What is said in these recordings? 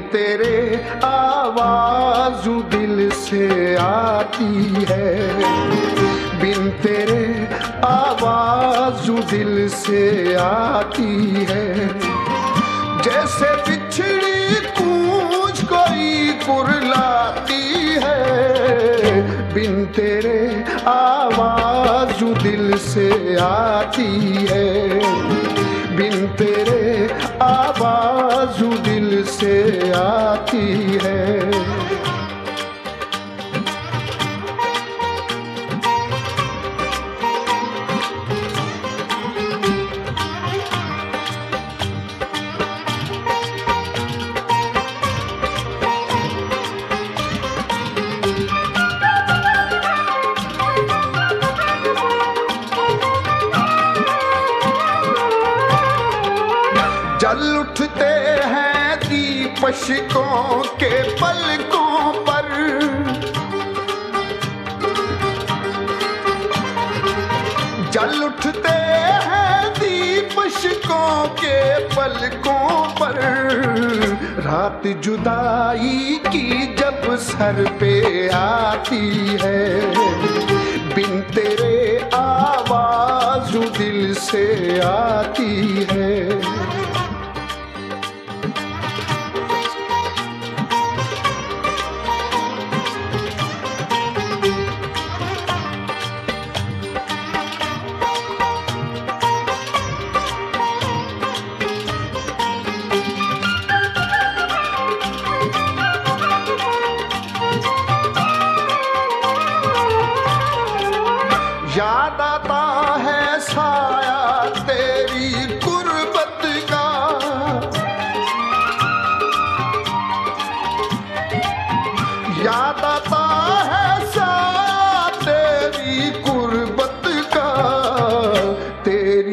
तेरे आवाज़ दिल से आती है। बिन तेरे आवाज़ दिल से आती है। जैसे बिछड़ी कूच कोई कुरलाती है। बिन तेरे आवाज़ दिल से आती है। बिन तेरे आवाज़ से आती है। दीपशिकों के पलकों पर। जल उठते हैं दीपशिकों के पलकों पर। रात जुदाई की जब सर पे आती है। बिन तेरे आवाज़ दिल से आती है।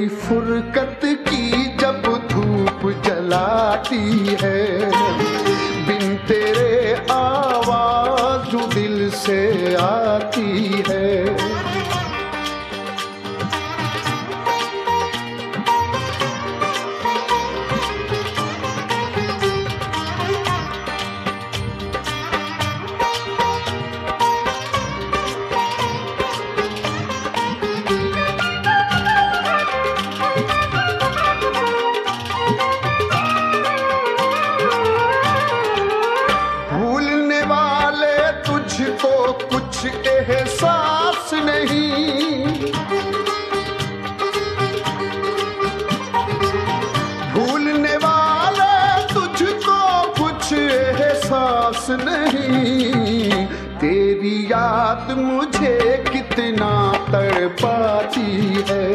तेरी फुरकत की जब धूप जलाती है। कुछ एहसास नहीं। भूलने वाले तुझको कुछ एहसास नहीं। तेरी याद मुझे कितना तड़पाती है।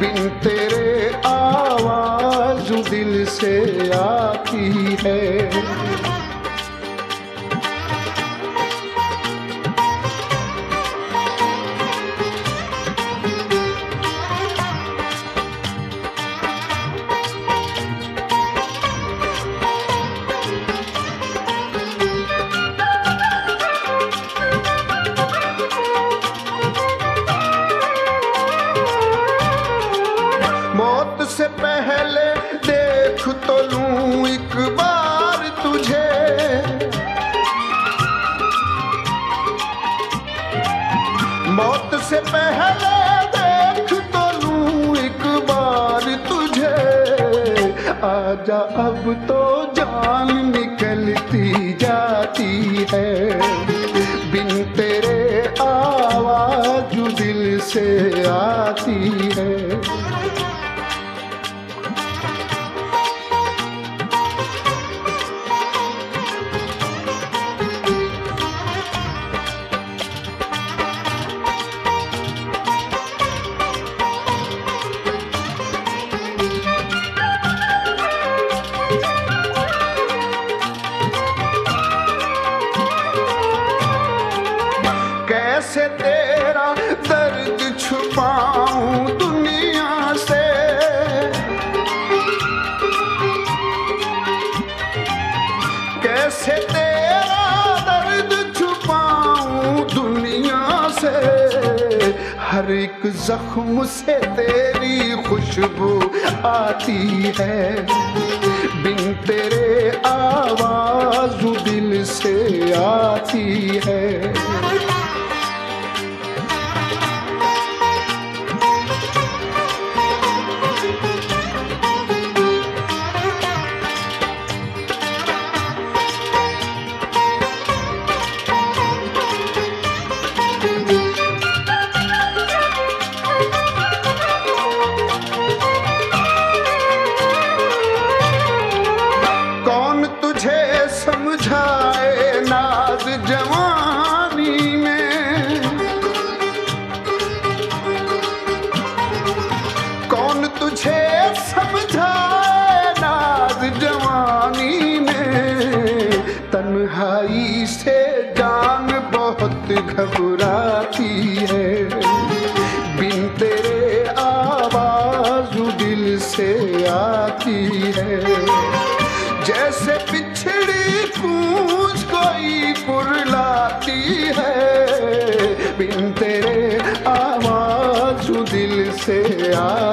बिन तेरे आवाज़ दिल से आती है। पहले देख तो लूँ एक बार तुझे। मौत से पहले देख तो लूँ एक बार तुझे। आजा अब तो जान निकलती जाती है। बिन तेरे आवाज़ दिल से आती है। कैसे तेरा दर्द छुपाऊं दुनिया से? कैसे तेरा दर्द छुपाऊं दुनिया से? हर एक जख्म से तेरी खुशबू आती है। बिन तेरे आवाज़ दिल से आती जान बहुत घबराती है। बिन तेरे आवाज़ दिल से आती है। जैसे पिछड़ी कूच कोई पुरलाती है। बिन तेरे आवाज़ दिल से आती